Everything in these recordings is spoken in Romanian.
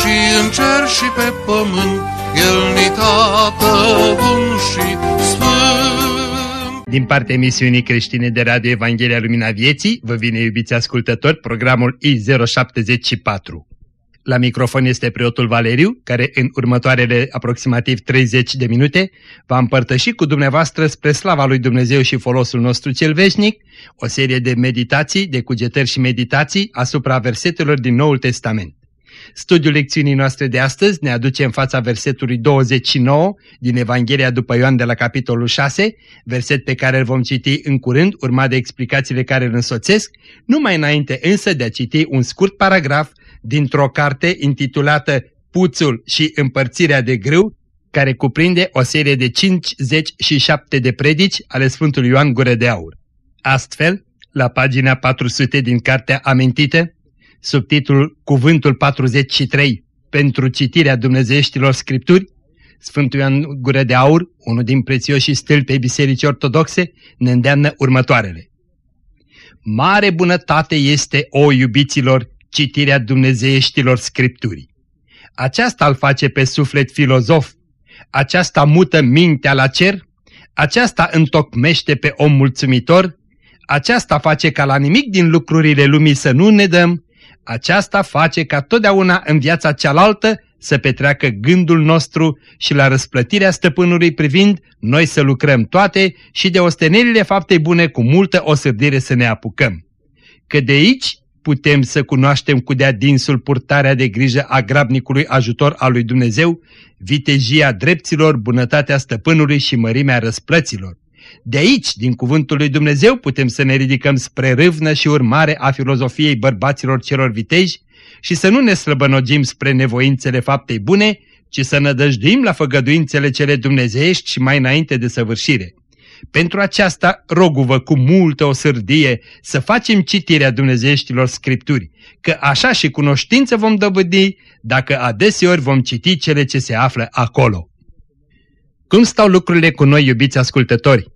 și în cer și pe pământ, El ni tată bun și sfânt. Din partea emisiunii creștine de Radio Evanghelia Lumina Vieții, vă vine, iubiți ascultători, programul I074. La microfon este preotul Valeriu, care în următoarele aproximativ 30 de minute va împărtăși cu dumneavoastră spre slava lui Dumnezeu și folosul nostru cel veșnic o serie de meditații, de cugetări și meditații asupra versetelor din Noul Testament. Studiul lecțiunii noastre de astăzi ne aduce în fața versetului 29 din Evanghelia după Ioan de la capitolul 6, verset pe care îl vom citi în curând, urmat de explicațiile care îl însoțesc, numai înainte însă de a citi un scurt paragraf dintr-o carte intitulată Puțul și împărțirea de grâu, care cuprinde o serie de 57 de predici ale Sfântului Ioan Gură de Aur. Astfel, la pagina 400 din cartea amintită, sub titlul Cuvântul 43 pentru citirea dumnezeieștilor scripturi, Sfântul Ioan Gură de Aur, unul din prețioșii stâlpi Bisericii Ortodoxe, ne îndeamnă următoarele. Mare bunătate este, o iubiților, citirea dumnezeieștilor scripturii. Aceasta îl face pe suflet filozof, aceasta mută mintea la cer, aceasta întocmește pe om mulțumitor, aceasta face ca la nimic din lucrurile lumii să nu ne dăm, aceasta face ca totdeauna în viața cealaltă să petreacă gândul nostru și la răsplătirea stăpânului privind noi să lucrăm toate și de ostenerile faptei bune cu multă osârdire să ne apucăm. Că de aici putem să cunoaștem cu de dinsul purtarea de grijă a grabnicului ajutor al lui Dumnezeu, vitejia dreptilor, bunătatea stăpânului și mărimea răsplăților. De aici, din cuvântul lui Dumnezeu, putem să ne ridicăm spre râvnă și urmare a filozofiei bărbaților celor viteji și să nu ne slăbănogim spre nevoințele faptei bune, ci să nădăjduim la făgăduințele cele dumnezeiești și mai înainte de săvârșire. Pentru aceasta roguvă cu multă osârdie să facem citirea dumnezeieștilor scripturi, că așa și cunoștință vom dobândi dacă adeseori vom citi cele ce se află acolo. Cum stau lucrurile cu noi, iubiți ascultători?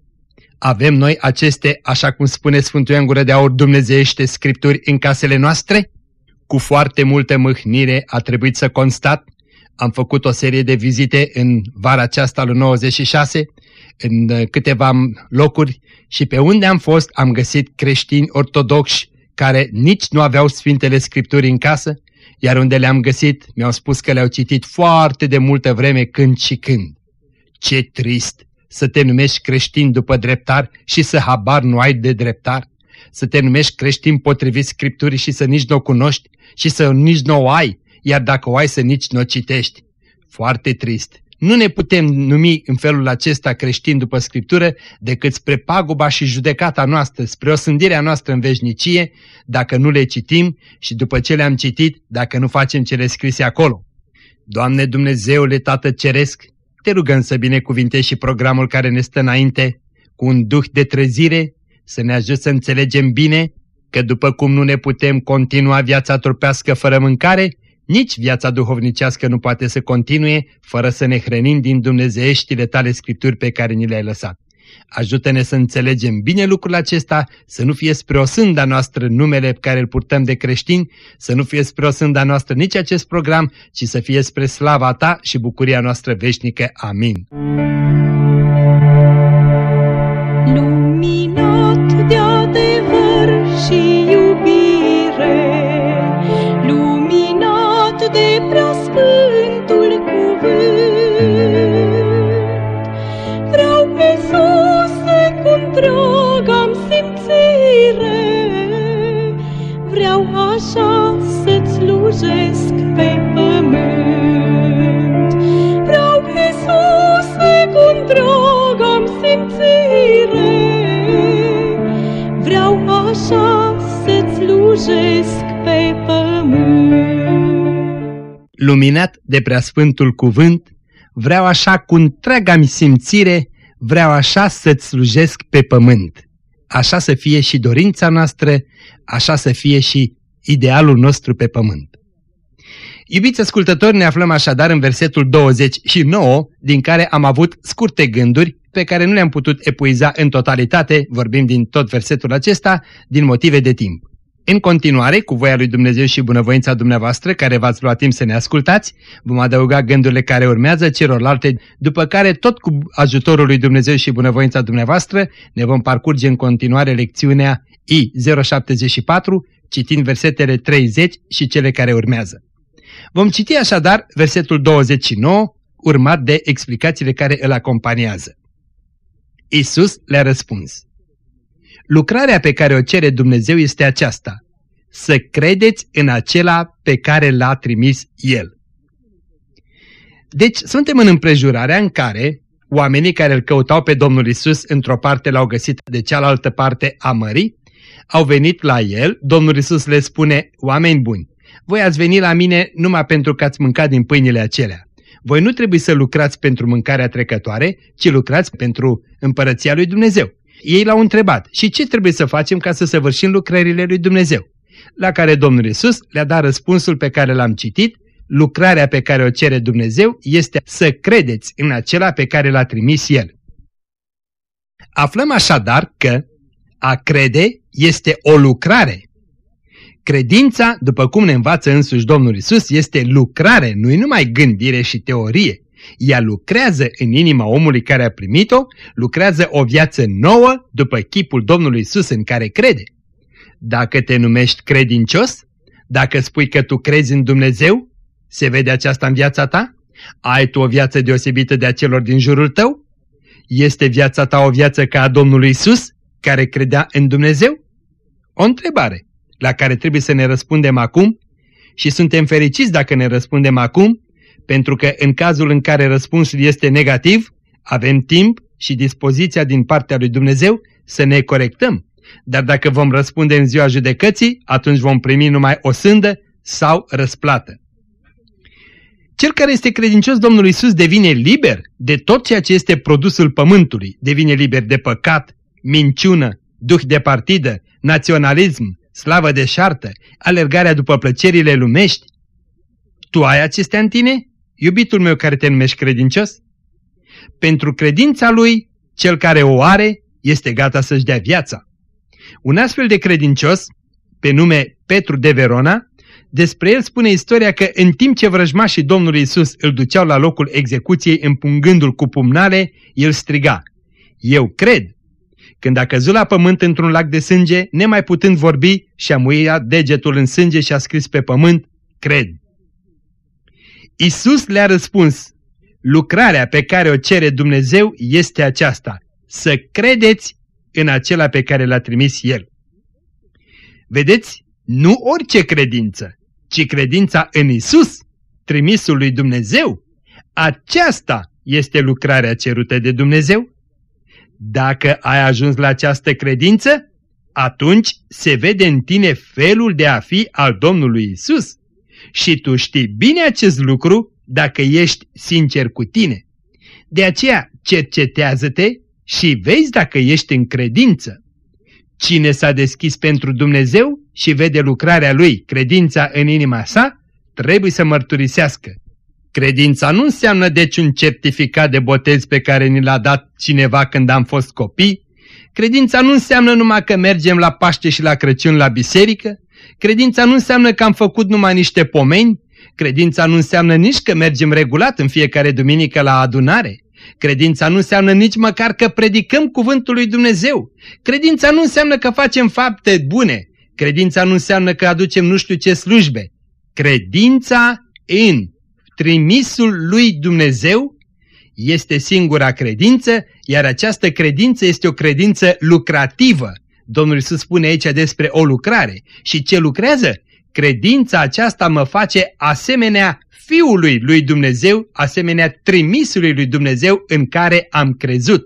Avem noi aceste, așa cum spune Sfântul Ioan Gură de Aur, dumnezeiește scripturi în casele noastre? Cu foarte multă mâhnire a trebuit să constat, am făcut o serie de vizite în vara aceasta lui 96, în câteva locuri și pe unde am fost am găsit creștini ortodoxi care nici nu aveau Sfintele Scripturi în casă, iar unde le-am găsit mi-au spus că le-au citit foarte de multă vreme când și când. Ce trist să te numești creștin după dreptar și să habar nu ai de dreptar, să te numești creștin potrivit Scripturii și să nici nu o cunoști și să nici nu o ai, iar dacă o ai să nici nu o citești. Foarte trist. Nu ne putem numi în felul acesta creștin după Scriptură decât spre paguba și judecata noastră, spre osândirea noastră în veșnicie, dacă nu le citim și după ce le-am citit, dacă nu facem cele scrise acolo. Doamne Dumnezeule Tată Ceresc, te rugăm să binecuvintești și programul care ne stă înainte cu un duh de trezire, să ne ajut să înțelegem bine că după cum nu ne putem continua viața trupească fără mâncare, nici viața duhovnicească nu poate să continue fără să ne hrănim din dumnezeieștile tale scripturi pe care ni le-ai lăsat. Ajută-ne să înțelegem bine lucrul acesta, să nu fie spre o sânda noastră numele pe care îl purtăm de creștini, să nu fie spre o sânda noastră nici acest program, ci să fie spre slava ta și bucuria noastră veșnică. Amin. Luminat de adevăr și așa să-ți slujesc pe pământ. Vreau, Iisuse, cu drag am simțire, vreau așa să-ți slujesc pe pământ. luminat de preasfântul cuvânt, vreau așa cu întreaga simțire, vreau așa să-ți slujesc pe pământ. Așa să fie și dorința noastră, așa să fie și idealul nostru pe pământ. Iubiți ascultători, ne aflăm așadar în versetul 29, din care am avut scurte gânduri pe care nu le-am putut epuiza în totalitate, vorbim din tot versetul acesta, din motive de timp. În continuare, cu voia lui Dumnezeu și bunăvoința dumneavoastră, care v-ați luat timp să ne ascultați, vom adăuga gândurile care urmează celorlalte, după care, tot cu ajutorul lui Dumnezeu și bunăvoința dumneavoastră, ne vom parcurge în continuare lecțiunea I074, citind versetele 30 și cele care urmează. Vom citi așadar versetul 29, urmat de explicațiile care îl acompaniază. Isus le-a răspuns. Lucrarea pe care o cere Dumnezeu este aceasta, să credeți în acela pe care l-a trimis El. Deci suntem în împrejurarea în care oamenii care îl căutau pe Domnul Isus într-o parte l-au găsit de cealaltă parte a mării, au venit la El, Domnul Isus le spune, oameni buni, voi ați venit la mine numai pentru că ați mâncat din pâinile acelea. Voi nu trebuie să lucrați pentru mâncarea trecătoare, ci lucrați pentru împărăția lui Dumnezeu. Ei l-au întrebat, și ce trebuie să facem ca să săvârșim lucrările lui Dumnezeu? La care Domnul Isus le-a dat răspunsul pe care l-am citit, lucrarea pe care o cere Dumnezeu este să credeți în acela pe care l-a trimis El. Aflăm așadar că a crede este o lucrare. Credința, după cum ne învață însuși Domnul Isus, este lucrare, nu-i numai gândire și teorie. Ea lucrează în inima omului care a primit-o, lucrează o viață nouă după chipul Domnului Isus în care crede. Dacă te numești credincios, dacă spui că tu crezi în Dumnezeu, se vede aceasta în viața ta? Ai tu o viață deosebită de a celor din jurul tău? Este viața ta o viață ca a Domnului Isus, care credea în Dumnezeu? O întrebare la care trebuie să ne răspundem acum și suntem fericiți dacă ne răspundem acum, pentru că în cazul în care răspunsul este negativ, avem timp și dispoziția din partea lui Dumnezeu să ne corectăm. Dar dacă vom răspunde în ziua judecății, atunci vom primi numai o sândă sau răsplată. Cel care este credincios Domnului Isus devine liber de tot ceea ce este produsul pământului, devine liber de păcat, minciună, duh de partidă, naționalism, slavă de șartă, alergarea după plăcerile lumești. Tu ai acestea în tine, iubitul meu care te numești credincios? Pentru credința lui, cel care o are este gata să-și dea viața. Un astfel de credincios, pe nume Petru de Verona, despre el spune istoria că în timp ce vrăjmașii Domnului Isus îl duceau la locul execuției împungându-l cu pumnale, el striga, Eu cred când a căzut la pământ într-un lac de sânge, nemai putând vorbi, și-a muiat degetul în sânge și a scris pe pământ, cred. Isus le-a răspuns, lucrarea pe care o cere Dumnezeu este aceasta, să credeți în acela pe care l-a trimis El. Vedeți, nu orice credință, ci credința în Isus, trimisul lui Dumnezeu, aceasta este lucrarea cerută de Dumnezeu. Dacă ai ajuns la această credință, atunci se vede în tine felul de a fi al Domnului Isus. Și tu știi bine acest lucru dacă ești sincer cu tine. De aceea cercetează-te și vezi dacă ești în credință. Cine s-a deschis pentru Dumnezeu și vede lucrarea Lui, credința în inima sa, trebuie să mărturisească. Credința nu înseamnă deci un certificat de botez pe care ni l-a dat cineva când am fost copii. Credința nu înseamnă numai că mergem la Paște și la Crăciun la biserică. Credința nu înseamnă că am făcut numai niște pomeni. Credința nu înseamnă nici că mergem regulat în fiecare duminică la adunare. Credința nu înseamnă nici măcar că predicăm cuvântul lui Dumnezeu. Credința nu înseamnă că facem fapte bune. Credința nu înseamnă că aducem nu știu ce slujbe. Credința în trimisul lui Dumnezeu este singura credință, iar această credință este o credință lucrativă. Domnul Iisus spune aici despre o lucrare. Și ce lucrează? Credința aceasta mă face asemenea Fiului lui Dumnezeu, asemenea trimisului lui Dumnezeu în care am crezut.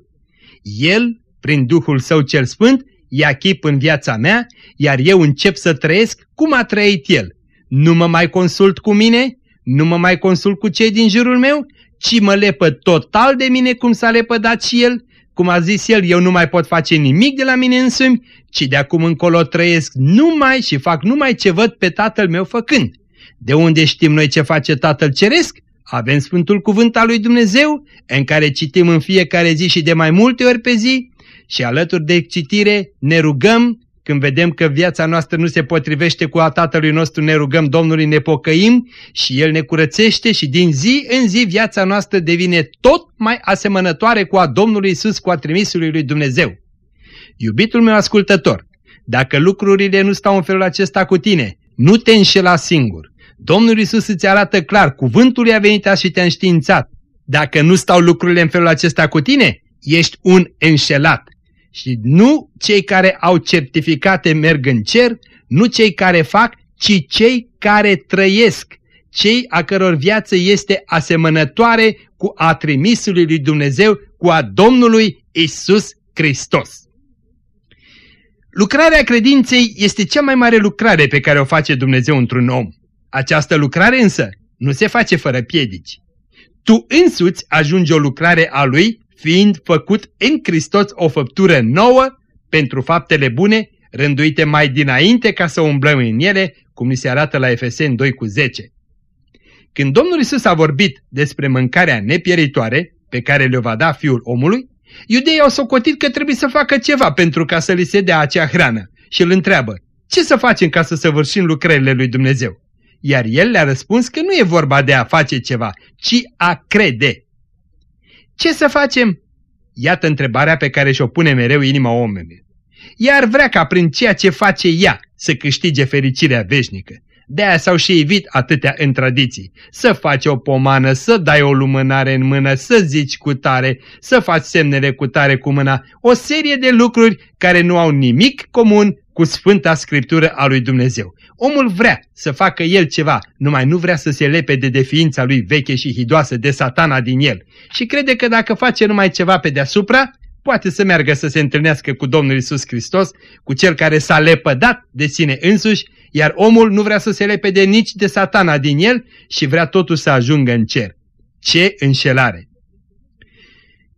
El, prin Duhul Său cel Sfânt, ia chip în viața mea, iar eu încep să trăiesc cum a trăit El. Nu mă mai consult cu mine, nu mă mai consult cu cei din jurul meu, ci mă lepă total de mine cum s-a lepădat și el, cum a zis el, eu nu mai pot face nimic de la mine însumi, ci de acum încolo trăiesc numai și fac numai ce văd pe tatăl meu făcând. De unde știm noi ce face tatăl ceresc? Avem Sfântul Cuvânt al lui Dumnezeu, în care citim în fiecare zi și de mai multe ori pe zi, și alături de citire ne rugăm, când vedem că viața noastră nu se potrivește cu a Tatălui nostru, ne rugăm Domnului, ne pocăim și El ne curățește și din zi în zi viața noastră devine tot mai asemănătoare cu a Domnului Isus, cu a trimisului lui Dumnezeu. Iubitul meu ascultător, dacă lucrurile nu stau în felul acesta cu tine, nu te înșela singur. Domnul Isus îți arată clar, cuvântul a venit și te-a înștiințat. Dacă nu stau lucrurile în felul acesta cu tine, ești un înșelat. Și nu cei care au certificate merg în cer, nu cei care fac, ci cei care trăiesc, cei a căror viață este asemănătoare cu a trimisului lui Dumnezeu, cu a Domnului Isus Hristos. Lucrarea credinței este cea mai mare lucrare pe care o face Dumnezeu într-un om. Această lucrare însă nu se face fără piedici. Tu însuți ajungi o lucrare a Lui fiind făcut în Hristos o făptură nouă pentru faptele bune, rânduite mai dinainte ca să umblăm în ele, cum ni se arată la Efeseni 2 cu 10. Când Domnul Isus a vorbit despre mâncarea nepieritoare, pe care le va da Fiul omului, iudeii au socotit că trebuie să facă ceva pentru ca să li se dea acea hrană și îl întreabă, ce să facem ca să săvârșim lucrările lui Dumnezeu? Iar el le-a răspuns că nu e vorba de a face ceva, ci a crede. Ce să facem? Iată întrebarea pe care și-o pune mereu inima omului. Iar vrea ca prin ceea ce face ea să câștige fericirea veșnică. De-aia s-au și evit atâtea în tradiții. Să faci o pomană, să dai o lumânare în mână, să zici cu tare, să faci semnele cu tare cu mâna. O serie de lucruri care nu au nimic comun cu Sfânta Scriptură a lui Dumnezeu. Omul vrea să facă el ceva, numai nu vrea să se lepe de deființa lui veche și hidoasă de satana din el. Și crede că dacă face numai ceva pe deasupra, poate să meargă să se întâlnească cu Domnul Isus Hristos, cu cel care s-a lepădat de sine însuși, iar omul nu vrea să se lepede nici de satana din el și vrea totul să ajungă în cer. Ce înșelare!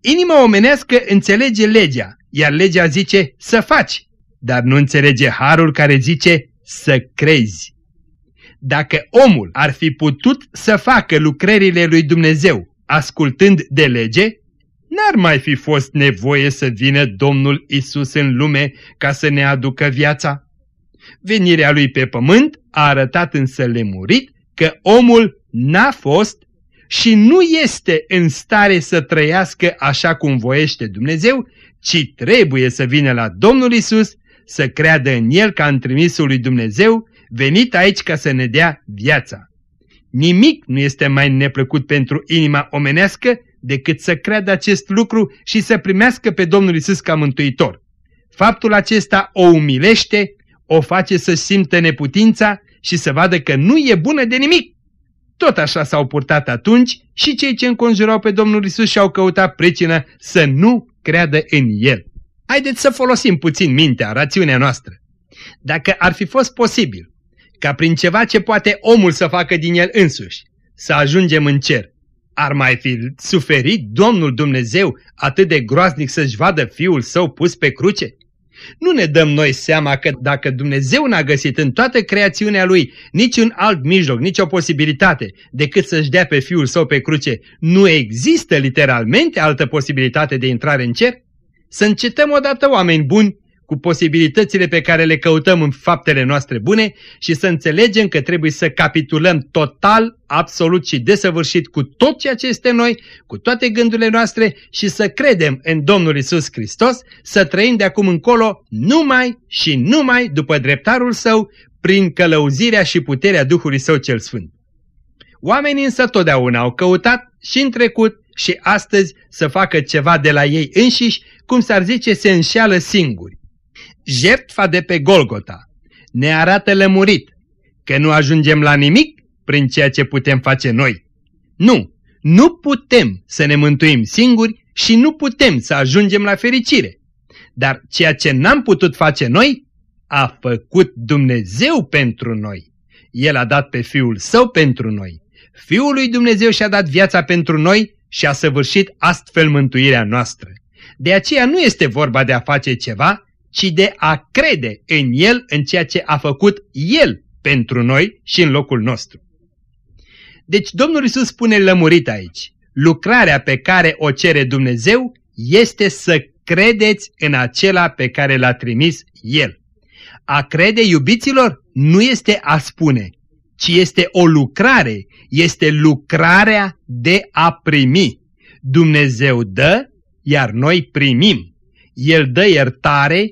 Inima omenească înțelege legea, iar legea zice să faci, dar nu înțelege harul care zice să crezi. Dacă omul ar fi putut să facă lucrările lui Dumnezeu ascultând de lege, n-ar mai fi fost nevoie să vină Domnul Isus în lume ca să ne aducă viața. Venirea lui pe pământ a arătat însă lemurit că omul n-a fost și nu este în stare să trăiască așa cum voiește Dumnezeu, ci trebuie să vină la Domnul Isus să creadă în El ca în trimisul lui Dumnezeu, venit aici ca să ne dea viața. Nimic nu este mai neplăcut pentru inima omenească decât să creadă acest lucru și să primească pe Domnul Isus ca mântuitor. Faptul acesta o umilește, o face să simtă neputința și să vadă că nu e bună de nimic. Tot așa s-au purtat atunci și cei ce înconjurau pe Domnul Isus și-au căutat pricină să nu creadă în El. Haideți să folosim puțin mintea, rațiunea noastră. Dacă ar fi fost posibil ca prin ceva ce poate omul să facă din el însuși, să ajungem în cer, ar mai fi suferit Domnul Dumnezeu atât de groaznic să-și vadă Fiul Său pus pe cruce? Nu ne dăm noi seama că dacă Dumnezeu n-a găsit în toată creațiunea Lui niciun alt mijloc, nicio posibilitate decât să-și dea pe Fiul Său pe cruce, nu există literalmente altă posibilitate de intrare în cer? Să încetăm odată oameni buni cu posibilitățile pe care le căutăm în faptele noastre bune și să înțelegem că trebuie să capitulăm total, absolut și desăvârșit cu tot ceea ce este noi, cu toate gândurile noastre și să credem în Domnul Isus Hristos, să trăim de acum încolo numai și numai după dreptarul Său, prin călăuzirea și puterea Duhului Său cel Sfânt. Oamenii însă totdeauna au căutat și în trecut și astăzi să facă ceva de la ei înșiși, cum s-ar zice, se înșeală singuri. Jertfa de pe Golgota ne arată lămurit că nu ajungem la nimic prin ceea ce putem face noi. Nu, nu putem să ne mântuim singuri și nu putem să ajungem la fericire. Dar ceea ce n-am putut face noi, a făcut Dumnezeu pentru noi. El a dat pe Fiul Său pentru noi. Fiul lui Dumnezeu și-a dat viața pentru noi și a săvârșit astfel mântuirea noastră. De aceea nu este vorba de a face ceva, ci de a crede în El, în ceea ce a făcut El pentru noi și în locul nostru. Deci Domnul Isus spune lămurit aici, lucrarea pe care o cere Dumnezeu este să credeți în acela pe care l-a trimis El. A crede, iubiților, nu este a spune, ci este o lucrare, este lucrarea de a primi. Dumnezeu dă, iar noi primim. El dă iertare,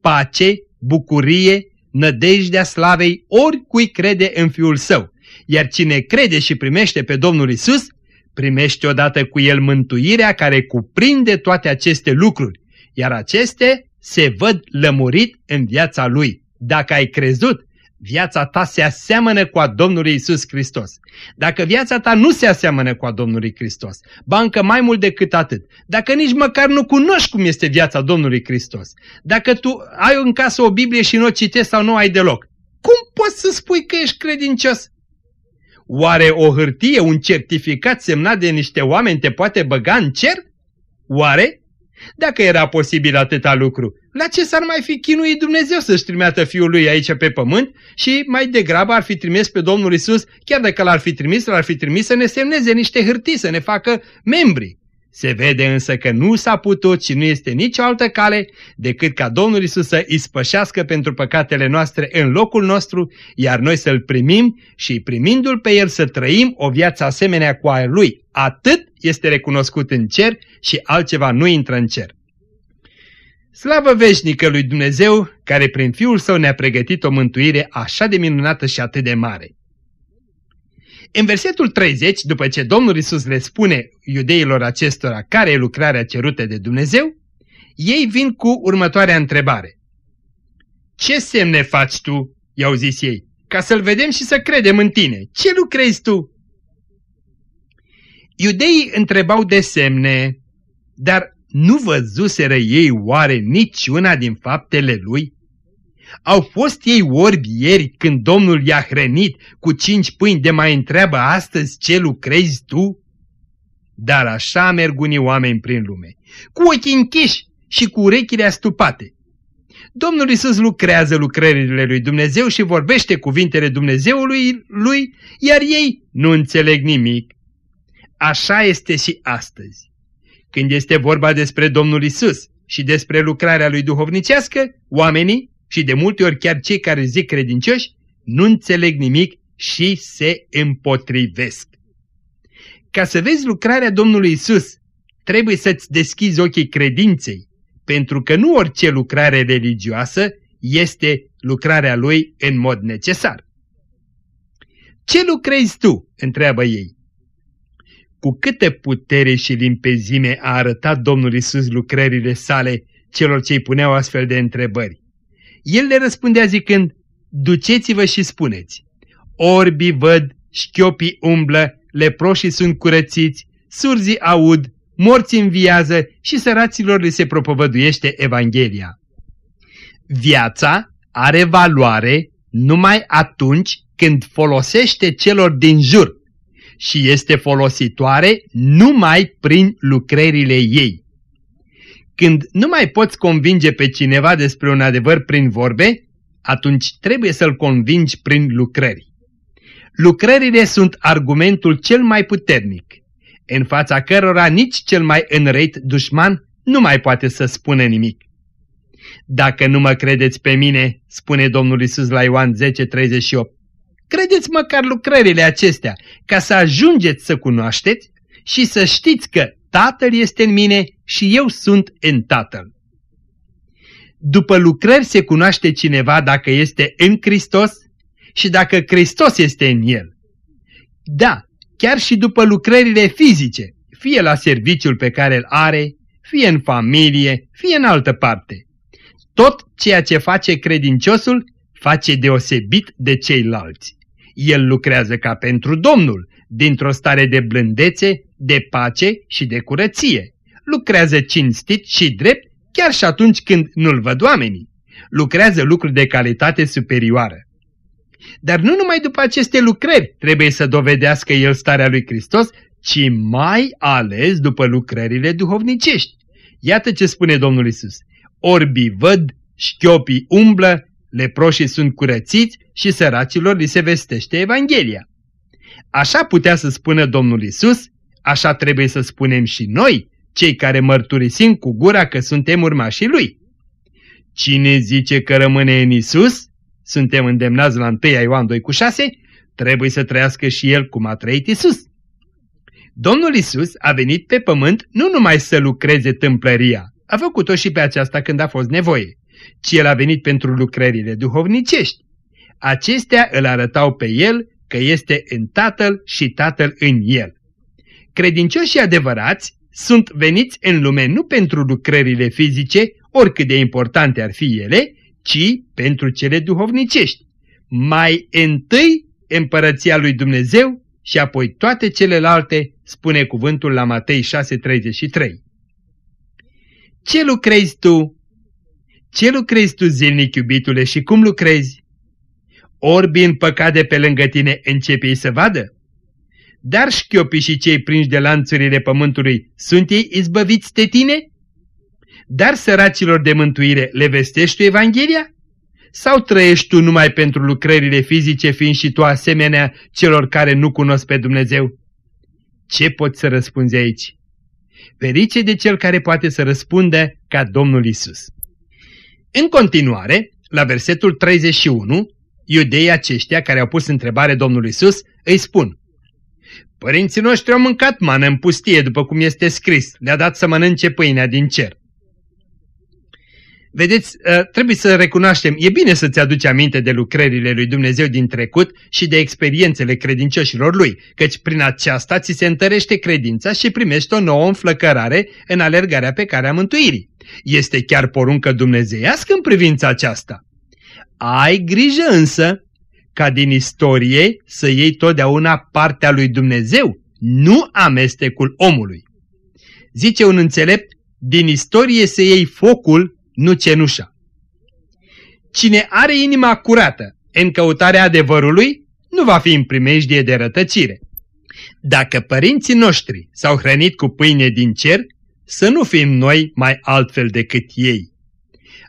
pace, bucurie, nădejdea slavei oricui crede în Fiul Său. Iar cine crede și primește pe Domnul Isus, primește odată cu el mântuirea care cuprinde toate aceste lucruri, iar aceste se văd lămurit în viața lui. Dacă ai crezut, viața ta se aseamănă cu a Domnului Isus Hristos. Dacă viața ta nu se aseamănă cu a Domnului Hristos, bancă mai mult decât atât, dacă nici măcar nu cunoști cum este viața Domnului Hristos, dacă tu ai în casă o Biblie și nu o citești sau nu ai deloc, cum poți să spui că ești credincios? Oare o hârtie, un certificat semnat de niște oameni te poate băga în cer? Oare? Dacă era posibil atâta lucru, la ce s-ar mai fi chinuit Dumnezeu să-și trimeată Fiul lui aici pe pământ și mai degrabă ar fi trimis pe Domnul Isus, chiar dacă l-ar fi trimis, l-ar fi trimis să ne semneze niște hârtii, să ne facă membri. Se vede însă că nu s-a putut și nu este nicio altă cale decât ca Domnul Isus să ispășească pentru păcatele noastre în locul nostru, iar noi să-L primim și primindu-L pe El să trăim o viață asemenea cu a Lui. Atât este recunoscut în cer și altceva nu intră în cer. Slavă veșnică lui Dumnezeu, care prin Fiul Său ne-a pregătit o mântuire așa de minunată și atât de mare. În versetul 30, după ce Domnul Isus le spune iudeilor acestora care e lucrarea cerută de Dumnezeu, ei vin cu următoarea întrebare. Ce semne faci tu, i-au zis ei, ca să-L vedem și să credem în tine? Ce lucrezi tu? Iudeii întrebau de semne, dar nu văzuseră ei oare niciuna din faptele lui? Au fost ei orbi ieri când Domnul i-a hrănit cu cinci pâini de mai întreabă astăzi ce lucrezi tu? Dar așa merg unii oameni prin lume, cu ochii închiși și cu urechile astupate. Domnul Isus lucrează lucrările lui Dumnezeu și vorbește cuvintele Dumnezeului lui, iar ei nu înțeleg nimic. Așa este și astăzi. Când este vorba despre Domnul Isus și despre lucrarea lui duhovnicească, oamenii și de multe ori chiar cei care zic credincioși nu înțeleg nimic și se împotrivesc. Ca să vezi lucrarea Domnului Isus, trebuie să-ți deschizi ochii credinței, pentru că nu orice lucrare religioasă este lucrarea Lui în mod necesar. Ce lucrezi tu? întreabă ei. Cu câtă putere și limpezime a arătat Domnul Isus lucrările sale celor ce îi puneau astfel de întrebări. El le răspundea zicând, duceți-vă și spuneți, orbii văd, șchiopii umblă, leproșii sunt curățiți, surzii aud, morții înviază și săraților li se propovăduiește Evanghelia. Viața are valoare numai atunci când folosește celor din jur și este folositoare numai prin lucrările ei. Când nu mai poți convinge pe cineva despre un adevăr prin vorbe, atunci trebuie să-l convingi prin lucrări. Lucrările sunt argumentul cel mai puternic, în fața cărora nici cel mai înreit dușman nu mai poate să spună nimic. Dacă nu mă credeți pe mine, spune Domnul Isus la Ioan 10:38, credeți măcar lucrările acestea, ca să ajungeți să cunoașteți și să știți că Tatăl este în mine și eu sunt în Tatăl. După lucrări se cunoaște cineva dacă este în Hristos și dacă Hristos este în el. Da, chiar și după lucrările fizice, fie la serviciul pe care îl are, fie în familie, fie în altă parte. Tot ceea ce face credinciosul face deosebit de ceilalți. El lucrează ca pentru Domnul, dintr-o stare de blândețe, de pace și de curăție. Lucrează cinstit și drept chiar și atunci când nu-l văd oamenii. Lucrează lucruri de calitate superioară. Dar nu numai după aceste lucrări trebuie să dovedească el starea lui Hristos, ci mai ales după lucrările duhovnicești. Iată ce spune Domnul Isus. Orbii văd, șchiopii umblă, leproșii sunt curățiți și săracilor li se vestește Evanghelia. Așa putea să spună Domnul Isus, așa trebuie să spunem și noi, cei care mărturisim cu gura că suntem urmașii Lui. Cine zice că rămâne în Isus, suntem îndemnați la 1 Ioan 2 cu 6, trebuie să trăiască și el cum a trăit Isus. Domnul Isus a venit pe pământ nu numai să lucreze tâmplăria, a făcut-o și pe aceasta când a fost nevoie, ci el a venit pentru lucrările duhovnicești. Acestea îl arătau pe el că este în Tatăl și Tatăl în el. Credincioșii adevărați sunt veniți în lume nu pentru lucrările fizice, oricât de importante ar fi ele, ci pentru cele duhovnicești. Mai întâi împărăția lui Dumnezeu și apoi toate celelalte, spune cuvântul la Matei 6,33. Ce lucrezi tu? Ce lucrezi tu zilnic, iubitule, și cum lucrezi? Orbi în păcat de pe lângă tine începi să vadă? Dar șchiopii și cei prinși de lanțurile pământului, sunt ei izbăviți de tine? Dar săracilor de mântuire le vestești tu Evanghelia? Sau trăiești tu numai pentru lucrările fizice, fiind și tu asemenea celor care nu cunosc pe Dumnezeu? Ce poți să răspunzi aici? Ferice de cel care poate să răspundă ca Domnul Isus. În continuare, la versetul 31, iudeii aceștia care au pus întrebare Domnului Isus îi spun Părinții noștri au mâncat mană în pustie, după cum este scris, le-a dat să mănânce pâinea din cer. Vedeți, ă, trebuie să recunoaștem, e bine să-ți aduci aminte de lucrările lui Dumnezeu din trecut și de experiențele credincioșilor lui, căci prin aceasta ți se întărește credința și primești o nouă înflăcărare în alergarea pe care a mântuirii. Este chiar poruncă dumnezeiască în privința aceasta. Ai grijă însă ca din istorie să iei totdeauna partea lui Dumnezeu, nu amestecul omului. Zice un înțelept, din istorie să iei focul nu cenușa. Cine are inima curată în căutarea adevărului, nu va fi în primejdie de rătăcire. Dacă părinții noștri s-au hrănit cu pâine din cer, să nu fim noi mai altfel decât ei.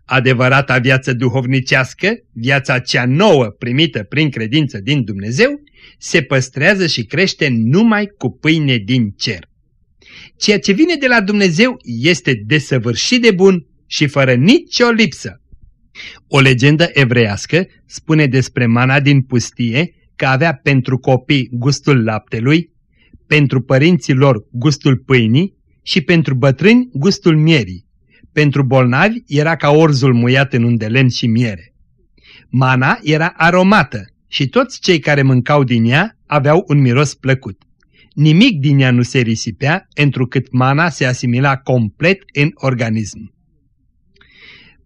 Adevărata viață duhovnicească, viața cea nouă primită prin credință din Dumnezeu, se păstrează și crește numai cu pâine din cer. Ceea ce vine de la Dumnezeu este desăvârșit de bun și fără nicio lipsă. O legendă evreiască spune despre mana din pustie că avea pentru copii gustul laptelui, pentru părinții lor gustul pâinii și pentru bătrâni gustul mierii. Pentru bolnavi era ca orzul muiat în un de lemn și miere. Mana era aromată și toți cei care mâncau din ea aveau un miros plăcut. Nimic din ea nu se risipea, întrucât mana se asimila complet în organism.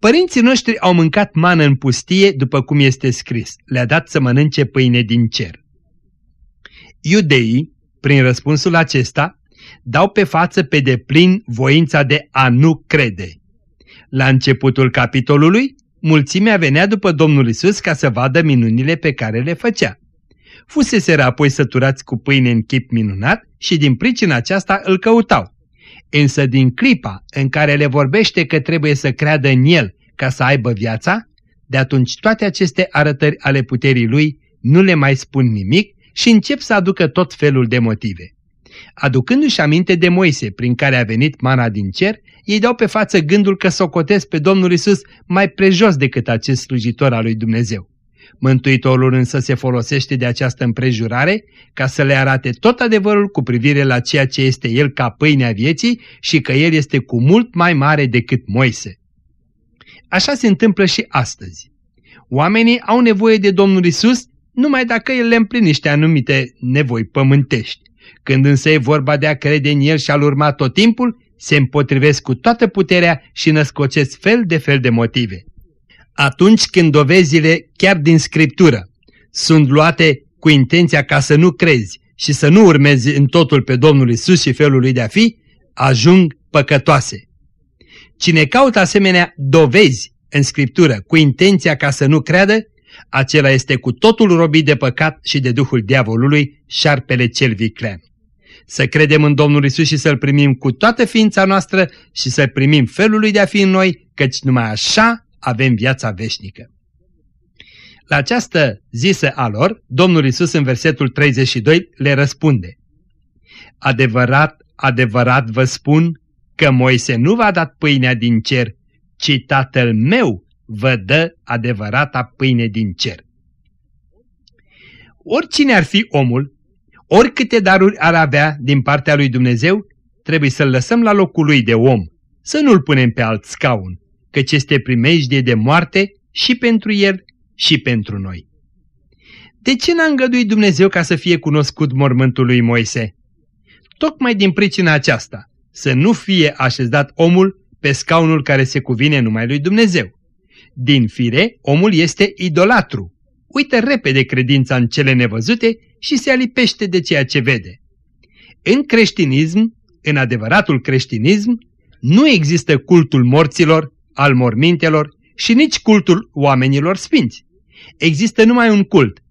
Părinții noștri au mâncat mană în pustie, după cum este scris, le-a dat să mănânce pâine din cer. Iudeii, prin răspunsul acesta, dau pe față pe deplin voința de a nu crede. La începutul capitolului, mulțimea venea după Domnul Isus ca să vadă minunile pe care le făcea. Fuseseră apoi săturați cu pâine în chip minunat și din pricina aceasta îl căutau. Însă din clipa în care le vorbește că trebuie să creadă în el ca să aibă viața, de atunci toate aceste arătări ale puterii lui nu le mai spun nimic și încep să aducă tot felul de motive. Aducându-și aminte de Moise, prin care a venit mana din cer, ei dau pe față gândul că socotesc pe Domnul Isus mai prejos decât acest slujitor al lui Dumnezeu. Mântuitorul însă se folosește de această împrejurare ca să le arate tot adevărul cu privire la ceea ce este el ca pâinea vieții și că el este cu mult mai mare decât Moise. Așa se întâmplă și astăzi. Oamenii au nevoie de Domnul Isus numai dacă El le împlinește anumite nevoi pământești. Când însă e vorba de a crede în El și a-L urma tot timpul, se împotrivesc cu toată puterea și născocesc fel de fel de motive. Atunci când dovezile, chiar din Scriptură, sunt luate cu intenția ca să nu crezi și să nu urmezi în totul pe Domnul Isus și felul lui de a fi, ajung păcătoase. Cine caută asemenea dovezi în Scriptură cu intenția ca să nu creadă, acela este cu totul robit de păcat și de duhul diavolului, șarpele cel viclean. Să credem în Domnul Isus și să-L primim cu toată ființa noastră și să primim felul lui de a fi în noi, căci numai așa avem viața veșnică. La această zisă a lor, Domnul Isus în versetul 32 le răspunde. Adevărat, adevărat vă spun că Moise nu v-a dat pâinea din cer, ci Tatăl meu vă dă adevărata pâine din cer. Oricine ar fi omul, oricâte daruri ar avea din partea lui Dumnezeu, trebuie să-l lăsăm la locul lui de om, să nu-l punem pe alt scaun, căci este primejdie de moarte și pentru el și pentru noi. De ce n-a îngăduit Dumnezeu ca să fie cunoscut mormântul lui Moise? Tocmai din pricina aceasta, să nu fie așezat omul pe scaunul care se cuvine numai lui Dumnezeu. Din fire, omul este idolatru. Uită repede credința în cele nevăzute și se alipește de ceea ce vede. În creștinism, în adevăratul creștinism, nu există cultul morților, al mormintelor și nici cultul oamenilor sfinți. Există numai un cult,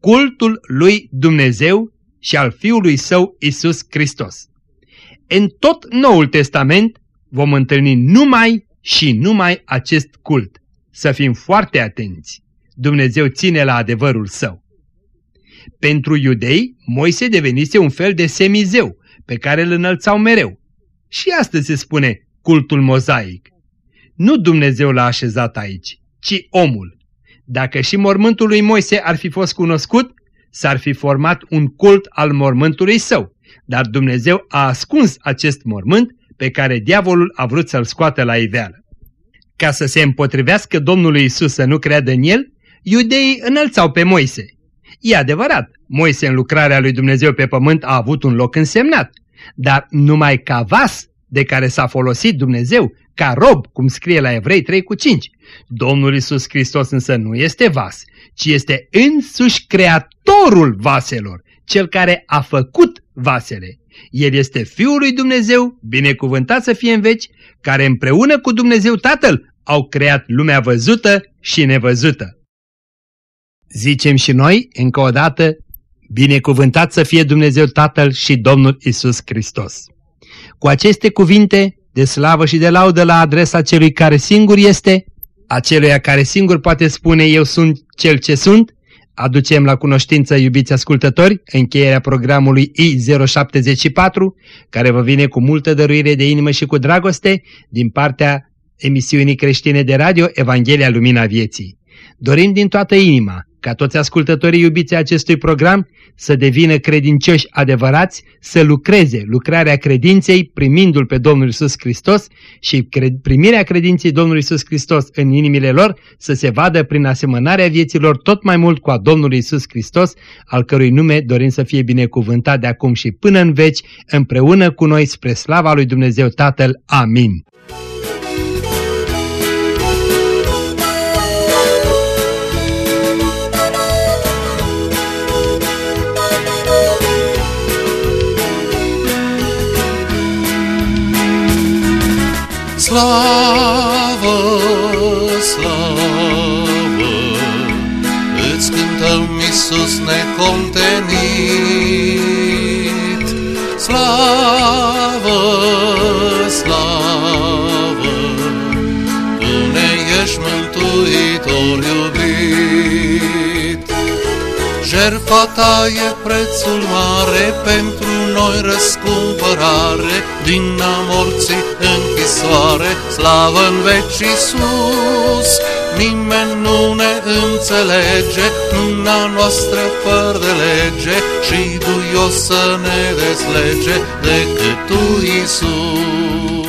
cultul lui Dumnezeu și al Fiului Său Isus Hristos. În tot Noul Testament vom întâlni numai și numai acest cult. Să fim foarte atenți. Dumnezeu ține la adevărul său. Pentru iudei, Moise devenise un fel de semizeu, pe care îl înălțau mereu. Și astăzi se spune cultul mozaic. Nu Dumnezeu l-a așezat aici, ci omul. Dacă și mormântul lui Moise ar fi fost cunoscut, s-ar fi format un cult al mormântului său, dar Dumnezeu a ascuns acest mormânt pe care diavolul a vrut să-l scoată la iveală. Ca să se împotrivească Domnului Isus să nu creadă în el, iudeii înălțau pe Moise. E adevărat, Moise în lucrarea lui Dumnezeu pe pământ a avut un loc însemnat, dar numai ca vas de care s-a folosit Dumnezeu, ca rob, cum scrie la Evrei 3 cu 5. Domnul Isus Hristos însă nu este vas, ci este însuși creatorul vaselor, cel care a făcut vasele. El este Fiul lui Dumnezeu, binecuvântat să fie în veci, care împreună cu Dumnezeu Tatăl au creat lumea văzută și nevăzută. Zicem și noi, încă o dată, binecuvântat să fie Dumnezeu Tatăl și Domnul Isus Hristos. Cu aceste cuvinte de slavă și de laudă la adresa celui care singur este, aceluia care singur poate spune eu sunt cel ce sunt, aducem la cunoștință, iubiți ascultători, încheierea programului I074, care vă vine cu multă dăruire de inimă și cu dragoste din partea emisiunii creștine de radio Evanghelia Lumina Vieții. Dorim din toată inima ca toți ascultătorii iubiți acestui program să devină credincioși adevărați, să lucreze lucrarea credinței primindu-L pe Domnul Isus Hristos și primirea credinței Domnului Isus Hristos în inimile lor să se vadă prin asemănarea vieților tot mai mult cu a Domnului Isus Hristos, al cărui nume dorim să fie binecuvântat de acum și până în veci, împreună cu noi spre slava lui Dumnezeu Tatăl. Amin. Slavă, slavă, îți cântăm Iisus necontenit. Slavă, slavă, Tu ne ești mântuitor iubit. Jertfa ta e prețul mare pentru noi răscumpărare din a morții închisoare, slavă în veci sus. Nimeni nu ne înțelege, luna noastră fără de lege și duios să ne deslege decât Tu, Iisus.